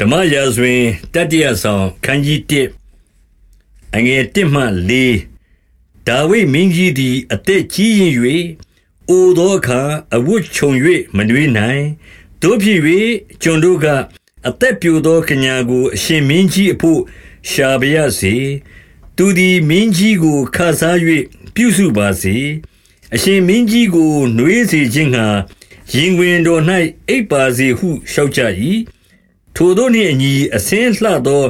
ဓမ္မရာဇဝင်တတိယဆောင်ခန်းကြီး1အငယ်1မှ4ဒါဝိမင်းကြီးသည်အသက်ကြီးရင်၍အိုသောအခါအဝတ်ခြုံ၍မနှွေးနိုင်တို့ဖြစ်၍ကျွန်တို့ကအသက်ပြိုသောကညာကို အရှင်မင်းကြီးအဖို့ရှာပါရစေသူသည်မင်းကြီးကိုခါစား၍ပြုစုပါစေအရှင်မင်းကြီးကိုနှွေးစေခြင်းငှာရင်ဝင်တော်၌အိပ်ပါစေဟုလျှောက်ကြ၏ ထိုတို့နှင့်အညီအစင်းလှသော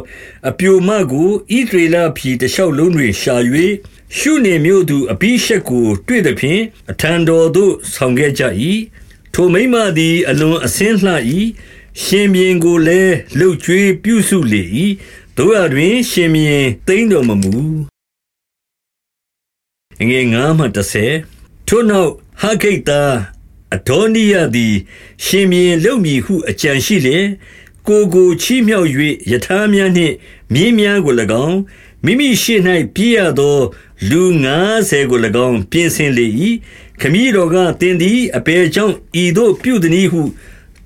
အပြိုမကို ဣသရေလပြည်တလျှောက်လုံးတွင် ရှာ၍ရှုနေမြို့သူ အဘိရှက်ကို တွေ့သဖြင့် အထံတော်သို့ ဆောင်ခဲ့ကြ၏ထိုမိမသည် အလွန်အစင်းလှ၏ရှင်မြင်းကိုလည်းလှုပ်ကြွေးပြုစုလေ၏တို့ရတွင် ရှင်မြင်းသိမ့်တော်မမူငွေ9မှ30ထို့နောက်ဟခိတ်သား အဒေါနိယသည် ရှင်မြင်းလှုပ်မည်ဟု အကြံရှိလေကို ကိုချီးမြှောက်၍ယထာများနှင့်မြင်းများကို၎င်းမိမိရှေ့၌ပြေးရသောလူ90ကို၎င်းပြင်ဆင်လေ၏ခမည်းတော်ကတင်သည်အပေကြောင့်ဤသို့ပြုသည်ဟု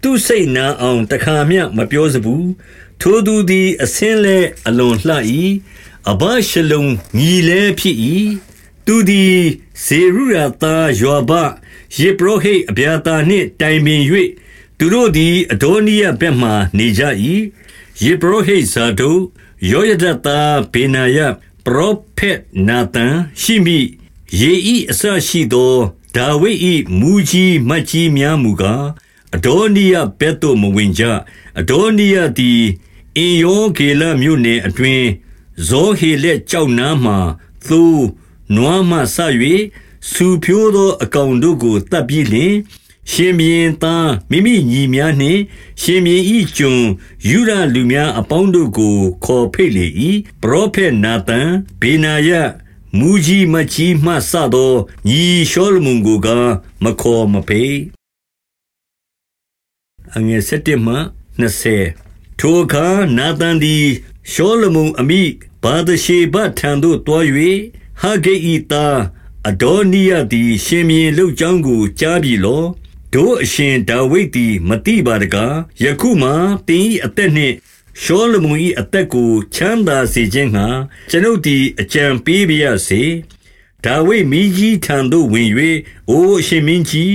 သူစိတ်နာအောင်တခါမျှမပြောစဘူးထိုသူသည်အစင်းလဲအလွန်လှ၏အဘရှလုံညီလဲဖြစ်၏သူသည်ဇေရုယာသားယောဘယေဘရဟိအဗျာတာနှင့်တိုင်ပင်၍ သူတို့သည်အဒေါနိယဘက်မှနေကြ၏ယေဘရဟိဇာဒုယောယဒသားဘေနာယပရောဖက်နာသန်ရှိမိယေဤအစရှိသောဒါဝိဒ်၏မူကြီးမတ်ကြီးများမူကားအဒေါနိယဘက်သို့မဝင်ကြအဒေါနိယသည်အင်ယောဂေလမြို့နယ်အတွင်းဇောဟေလက်ကြောက်နားမှသိုးနွားမှဆ၍စူဖြိုးသောအကောင်တို့ကိုတတ်ပြီးလျှင် ရှင်ဘီရင်သားမိမိညီများနှင့် ရှင်ဘီဤကျွန်ယူရလူများအပေါင်းတို့ကို ခေါ်ဖိတ်လေ၏ပရောဖက်နာသန်ဘေနာယမူကြီးမကြီးမှဆသောညီရှောလမုန်ကိုကမခေါ်မဖိတ်အငယ်7မှ20ထိုအခါနာသန်သည်ရှောလမုန်အမိဘာဒရှေဘထံသို့တွား၍ဟဂေဤသားအဒေါနိယသည် ရှင်မြင်းလှုပ်ကြောင်းကိုကြားပြီလော တို့အရှင်ဒါဝိဒ်သည်မတိပါတကားယခုမှတင်း၏အသက်နှင့်ရှောလမုန်၏အသက်ကို ချမ်းသာစေခြင်းငှာကျွန်ုပ်သည် အကြံပေးပါရစေဒါဝိဒ်မိကြီးထံသို့ဝင်၍အိုအရှင်မင်းကြီး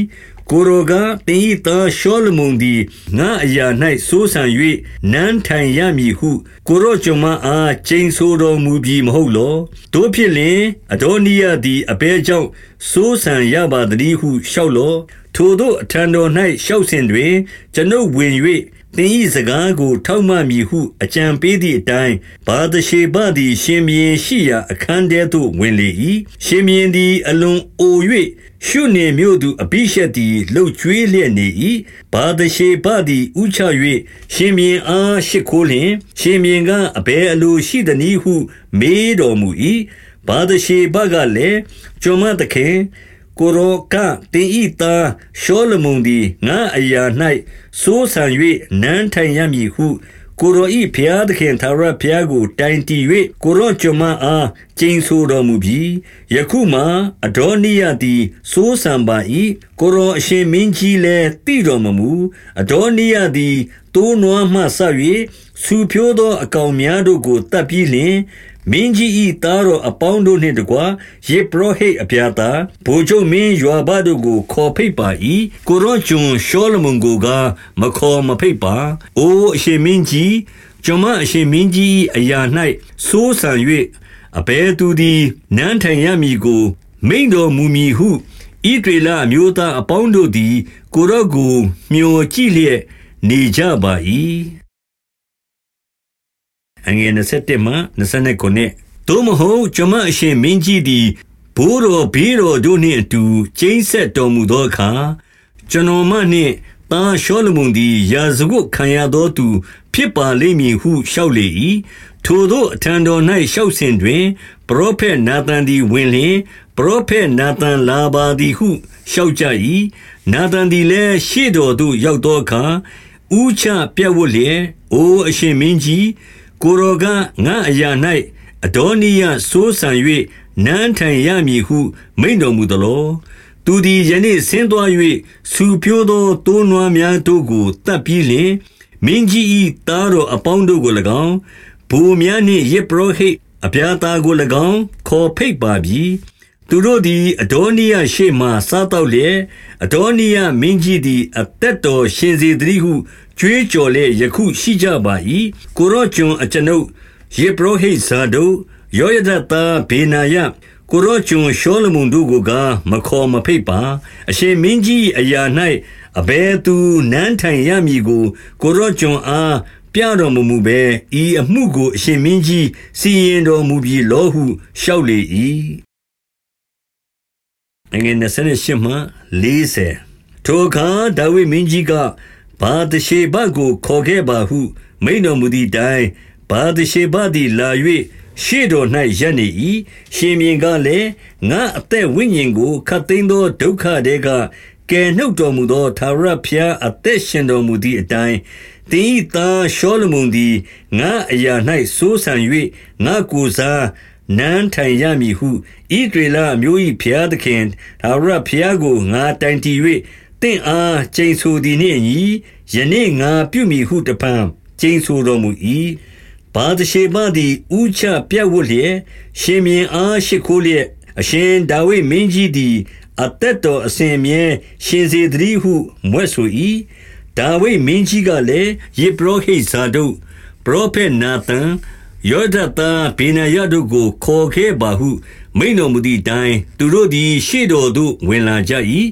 ကိုရောကတင်ဤသားရှောလမုန်သည်ငါအရာ၌စိုးဆံ၍နန်းထိုင်ရမည်ဟု ကိုရောကျွန်မအားကျိန်ဆိုတော်မူပြီးမဟုတ်လောတို့ဖြစ်လင်အဒေါနိယသည်အဘဲကြောင့်စိုးဆံရပါသည်ဟုလျှောက်လောထိုတို့အထံတော်၌လျှောက်စဉ်တွင်ကျွန်ုပ်ဝင်၍သင်၏စကားကို ထောက်မှမည်ဟုအကြံပေးသည့်အတိုင်းဘာသရှေဘသည် ရှင်ဘီရင်ရှိရာအခန်းထဲသို့ဝင်လေ၏ရှင်ဘီရင်သည် အလွန်အို၍ ရှုနေမြို့သူအဘိရှက်သည်လှုပ်ကြွေးလျက်နေ၏ဘာသရှေဘသည်ဥချ၍ရှင်ဘီရင်အားရှိခိုးလျင်ရှင်ဘီရင်ကအဘဲအလိုရှိသည်နည်းဟုမေးတော်မူ၏ဘာသရှေဘကလည်းကျွန်မသခင်ကိုရောကတင်ဤသားရှောလမုန်သည်ငါအရာ၌စိုးဆံ၍နန်းထိုင်ရမည်ဟု ကိုရောဤဖျားသခင်သာရဖျားကို တိုင်တီ၍ကိုရောကျွန်မအားကျိန်ဆိုတော်မူပြီးယခုမှအဒေါနိယသည်စိုးဆံပါ၏ကိုရောအရှင်မင်းကြီးလည်းတည်တော်မမူအဒေါနိယသည်တိုးနွားမှဆ၍စူဖြိုးသောအကောင်များတို့ကိုတတ်ပြီးလျှင် မင်းကြီး၏သားတော်အပေါင်းတို့နှင့်တကွယေဘရဟိတ်အပြာသာဗိုလ်ချုပ်မင်းယွာဘတို့ကို ခေါ်ဖိတ်ပါ၏ကိုရောကျွန်ရှောလမုန်ကိုကမခေါ်မဖိတ်ပါအိုအရှင်မင်းကြီးကျွန်မအရှင်မင်းကြီးအရာ၌စိုးစံ၍အဘဲသူသည်နန်းထိုင်ရမည်ကို မိန်တော်မူမည်ဟုဣဒေလအမျိုးသားအပေါင်းတို့သည် ကိုရောကိုမျှော်ကြည့်လျက်နေကြပါ၏ အငယ်27မှ29သို့မဟုတ်ကျွန်မအရှင်မင်းကြီးသည်ဘိုးတော်ဘေးတော်တို့နှင့်အတူကျိန်းဆက်တော်မူသောအခါကျွန်တော်မနှင့်သားရှောလမုန်သည်ရာဇဝတ်ခံရသောသူ ဖြစ်ပါလိမ့်မည်ဟုလျှောက်လေ၏ထိုသောအထံတော်၌လျှောက်စဉ်တွင်ပရောဖက်နာသန်သည်ဝင်လျင်ပရောဖက်နာသန်လာပါသည်ဟုလျှောက်ကြ၏နာသန်သည်လည်းရှေ့တော်သို့ရောက်သောအခါဥချပြတ်ဝတ်လျက်အိုအရှင်မင်းကြီး ကိုယ်တော်ကငါအရာ၌အဒေါနိယစိုးစံ၍နန်းထိုင်ရမည်ဟု မိန့်တော်မူသလောသူသည်ယနေ့ဆင်းသွား၍စူဖြိုးသောတိုးနွားများတို့ကိုတတ်ပြီးလျှင်မင်းကြီး၏သားတော်အပေါင်းတို့ကို၎င်းဘူများနှင့်ယေဘရဟိတ်အပြာသားကို၎င်းခေါ်ဖိတ်ပါပြီ သူတို့သည် အဒေါနိယရှေ့မှစားတော့လျက် အဒေါနိယမင်းကြီးသည် အသက်တော်ရှင်စေတည်းဟု ကြွေးကြော်လျက် ယခုရှိကြပါ၏ကိုရော့ကျွန် အကျွန်ုပ်ယေဘရဟိတ်ဇာတို့ယောယဒတာဘေနာယ ကိုရောကျွန်ရှောလမုန်တို့ကိုကမခေါ်မဖိတ်ပါ အရှင်မင်းကြီးအရာ၌အဘယ်သူနန်းထိုင်ရမည်ကို ကိုရောကျွန်အား ပြတော်မမူဘဲ ဤအမှုကို အရှင်မင်းကြီး စီရင်တော်မူပြီးလောဟု လျှောက်လေ၏ အငယ်28မှ40ထိုအခါဒါဝိမင်းကြီးကဘာတရှေဘကိုခေါ်ခဲ့ပါဟု မိန်တော်မူသည့်တိုင်ဘာတရှေဘသည်လာ၍ရှေ့တော်၌ရပ်နေ၏ရှင်မြင်းကလည်းငါအသက်ဝိညာဉ်ကိုခတ်သိမ်းသောဒုက္ခတဲကကယ်နှုတ်တော်မူသောသာရဖျားအသက်ရှင်တော်မူသည့်အတိုင်းတင်းဤသားရှောလမုန်သည်ငါအရာ၌စိုးဆံ၍ငါကိုစား နန်းထိုင်ရမည်ဟုဣဒေလမျိုး၏ဖျားသခင်သာရဖျားကိုငါတိုင်တည်၍တင့်အားကျိန်ဆိုသည်နှင့်ညီယနေ့ငါပြုမိဟုတပံကျိန်ဆိုတော်မူ၏ဘာတရှေဘသည်ဥချပြတ်ဝတ်လျက်ရှင်မြင်းအားရှိခိုးလျက်အရှင်ဒါဝိမင်းကြီးသည်အသက်တော်အစဉ်မြဲရှင်စေတည်းဟုမွဲ့ဆို၏ဒါဝိမင်းကြီးကလည်းယေဘရဟိဇာဒုပရောဖက်နာသန် ယောဒတာဘေနာယတို့ကို ခေါ်ခဲ့ပါဟု မိန်တော်မူသည့်တိုင်သူတို့သည် ရှေ့တော်သို့ဝင်လာကြ၏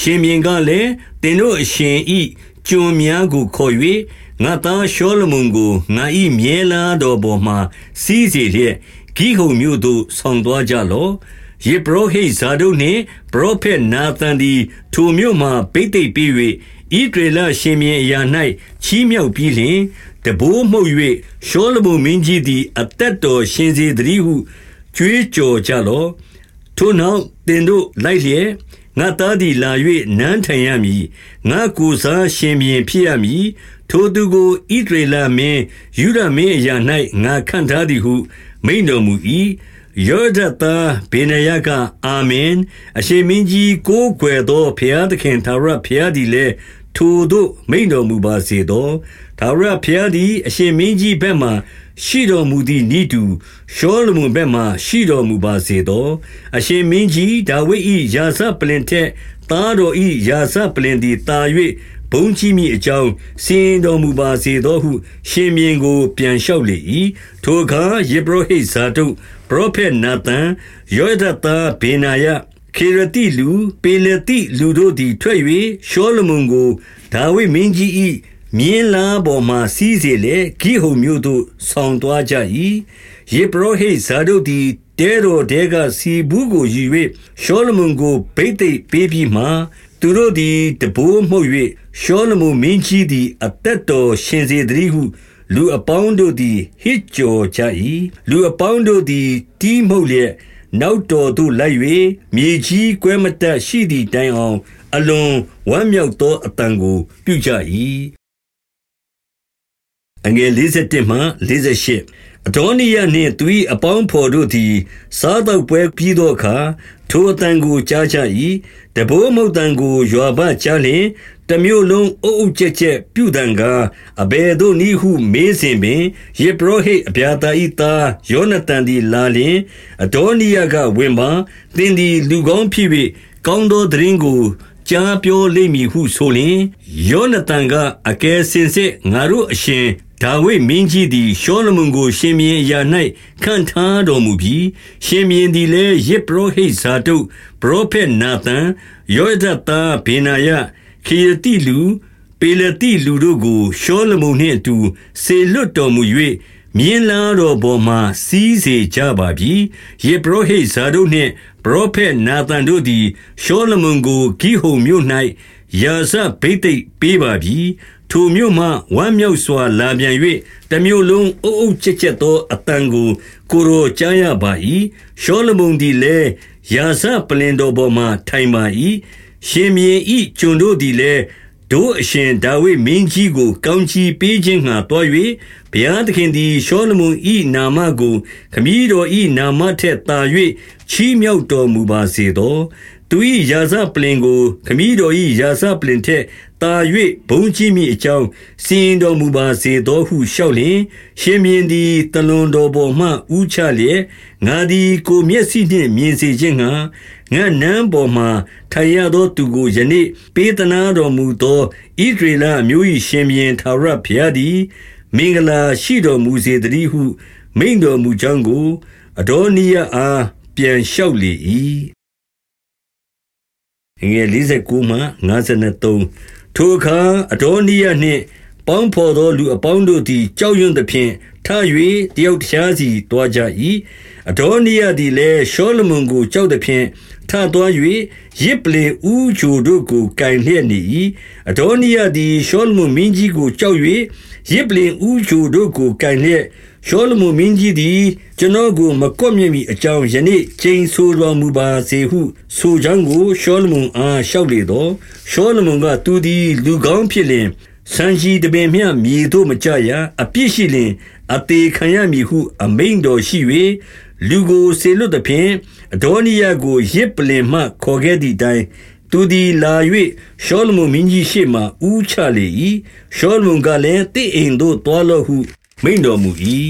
ရှင်မြင်းကလည်းတင်တို့အရှင်ဤကျွန်များကိုခေါ်၍ငါသားရှောလမုန်ကိုငါဤမြဲလာတော်ပေါ်မှစီးစေလျက်ဂိဟုံမြို့သို့ဆောင်သွားကြလော့ယေဘရဟိဇာဒုနှင့်ပရောဖက်နာသန်သည်ထိုမြို့မှဗိသိက်ပြီး၍ဣဒရေလရှင်မြင်းအရာ၌ချီးမြှောက်ပြီးလျှင် တဘိုးမှုတ်၍ရှောလမုန်မင်းကြီးသည် အသက်တော်ရှင်စေတည်းဟုကြွေးကြော်ကြလော့ထိုနောက်တင်တို့လိုက်လျက်ငါသားသည်လာ၍နန်းထိုင်ရမည်ငါကိုစားရှင်ဘီရင်ဖြစ်ရမည်ထိုသူကိုဣဒရေလမင်းယူဒမင်းအရာ၌ငါခန့်ထားသည်ဟု မိန်တော်မူ၏ယောဒတာဘေနယကအာမင်အရှင်မင်းကြီးကိုးကွယ်သောဘုရားသခင်သာရဘုရားသည်လည်းထိုတို့မိန်တော်မူပါစေသော သာရဘုရားသည် အရှင်မင်းကြီးဘက်မှ ရှိတော်မူသည့်ဤသူရှောလမုန်ဘက်မှ ရှိတော်မူပါစေသောအရှင်မင်းကြီးဒါဝိဒ်၏ယာစပလင်ထက်သားတော်၏ယာစပလင်သည်တာ၍ဘုံကြီးမိအကြောင်းစင်တော်မူပါစေသောဟု ရှင်မြင်းကို ပြန်လျှောက်လေ၏ထိုအခါယေဘရဟိဇာတုပရောဖက်နာသန်ယောဒတာဘေနာယခေရတိလူ ပေလတိလူတို့သည်ထွက်၍ရှောလမုန်ကိုဒါဝိမင်းကြီး၏ မြင်းလားပေါ်မှစီးစေလေဂိဟုံမြို့သို့ဆောင်သွားကြ၏ယေဘရဟိဇာတို့သည်တဲတော်တဲကစီဘူးကိုယူ၍ရှောလမုန်ကိုဗိသိက်ပေးပြီးမှသူတို့သည်တဘိုးမှုတ်၍ရှောလမုန်မင်းကြီးသည်အသက်တော်ရှင်စေတည်းဟုလူအပေါင်းတို့သည်ဟစ်ကြော်ကြ၏လူအပေါင်းတို့သည်တီးမှုတ်လျက်နောက်တော်သို့လိုက်၍မြေကြီးကွဲမတက်ရှိသည့်တိုင်အောင် အလွန်ဝမ်းမြောက်သောအတန်ကိုပြုကြ၏ အငယ်51မှ48အဒေါနိယနှင့်သူ၏အပေါင်းဖော်တို့သည် စားတော့ပွဲပြီးသောအခါထိုအတန်ကိုကြားကြ၏တဘိုးမုတ်တန်ကိုယွာဘကြားလျင်တမျိုးလုံးအုပ်အုပ်ကျက်ကျက်ပြုတံကားအဘယ်သို့နည်းဟုမေးစဉ်ပင်ယေဘရဟိအဗျာတာဤသားယောနသန်သည်လာလျင်အဒေါနိယကဝင်ပါသင်သည်လူကောင်းဖြစ်၍ကောင်းသောသတင်းကိုကြားပြောလိမ့်မည်ဟုဆိုလျင်ယောနသန်ကအကယ်စင်စစ်ငါတို့အရှင် ဒါဝိဒ်မင်းကြီးသည်ရှောလမုန်ကို ရှင်မြင်းအရာ၌ခံထားတော်မူပြီးရှင်မြင်းသည်လည်းယေဘရဟိဇာတုပရောဖက်နာသန်ယောဒတာဘေနာယခေယတိလူပေလတိလူတို့ကို ရှောလမုန်နှင့်အတူဆေလွတ်တော်မူ၍မြင်းလာတော်ပေါ်မှစီးစေကြပါပြီယေဘရဟိဇာတို့နှင့်ပရောဖက်နာသန်တို့သည်ရှောလမုန်ကိုဂိဟုံမြို့၌ယာဇဗိသိက်ပေးပါပြီ ထိုမြို့မှဝမ်းမြောက်စွာ လာပြန်၍တမျိုးလုံး အုပ်အုပ်ကျက်ကျက်သောအတန်ကို ကိုရောကြားရပါ၏ရှောလမုန်သည်လည်းယာဇပလင်တော်ပေါ်မှထိုင်ပါ၏ရှင်မြင်းဤကျွန်တို့သည်လည်း တို့အရှင် ဒါဝိမင်းကြီးကို ကောင်းချီးပေးခြင်းငှာတွား၍ဘုရားသခင်သည် ရှောလမုန်ဤနာမကို ခမည်းတော်ဤနာမထက်သာ၍ချီးမြှောက်တော်မူပါစေသောတ သူ၏ယာစပလင်ကို ခမည်းတော်၏ယာစပလင်ထက်တာ၍ဘုံကြီးမိအကြောင်းစီရင်တော်မူပါစေသောဟုလျှောက်လျင်ရှင်မြင်းသည်တလွန်တော်ပေါ်မှဥချလျက်ငါသည်ကိုမျက်စိနှင့်မြင်စေခြင်းငှာငါနန်းပေါ်မှထိုင်ရသောသူကိုယနေ့ပေးသနာတော်မူသောဣဒရေလမျိုး၏ရှင်မြင်းသာရဘုရားသည်မင်္ဂလာရှိတော်မူစေတည်းဟု မိန်တော်မူကြောင်းကို အဒေါနိယအားပြန်လျှောက်လေ၏ ငယ်49မှ53ထိုအခါအဒေါနိယနှင့်ပေါင်းဖော်သောလူအပေါင်းတို့သည်ကြောက်ရွံ့သဖြင့်ထ၍တယောက်တခြားစီတွားကြ၏အဒေါနိယသည်လည်းရှောလမုန်ကိုကြောက်သဖြင့်ထသွား၍ရစ်ပလင်ဥချိုတို့ကိုကင်လျက်နေ၏အဒေါနိယသည်ရှောလမုန်မင်းကြီးကိုကြောက်၍ရစ်ပလင်ဥချိုတို့ကိုကင်လျက် ရှောလမုန်မင်းကြီးသည် ကျွန်တော်ကိုမကွက်မြက်မီအကြောင်းယနေ့ချိန်ဆိုတော်မူပါစေဟု ဆိုကြောင်းကိုရှောလမုန်အားလျှောက်လေတော့ရှောလမုန်ကသူသည်လူကောင်းဖြစ်လျင်ဆန်ရှိတပင်မျှမြေတို့မကြရအပြစ်ရှိလျင်အသေးခံရမည်ဟု အမိန်တော်ရှိ၍လူကိုစေလွတ်သဖြင့်အဒေါနိယကိုရစ်ပလင်မှခေါ်ခဲ့သည့်တိုင်သူသည်လာ၍ရှောလမုန်မင်းကြီးရှေ့မှဥချလေ၏ရှောလမုန်ကလည်းတင့်အိမ်သို့တွားလော့ဟု မိန်တော်မူ၏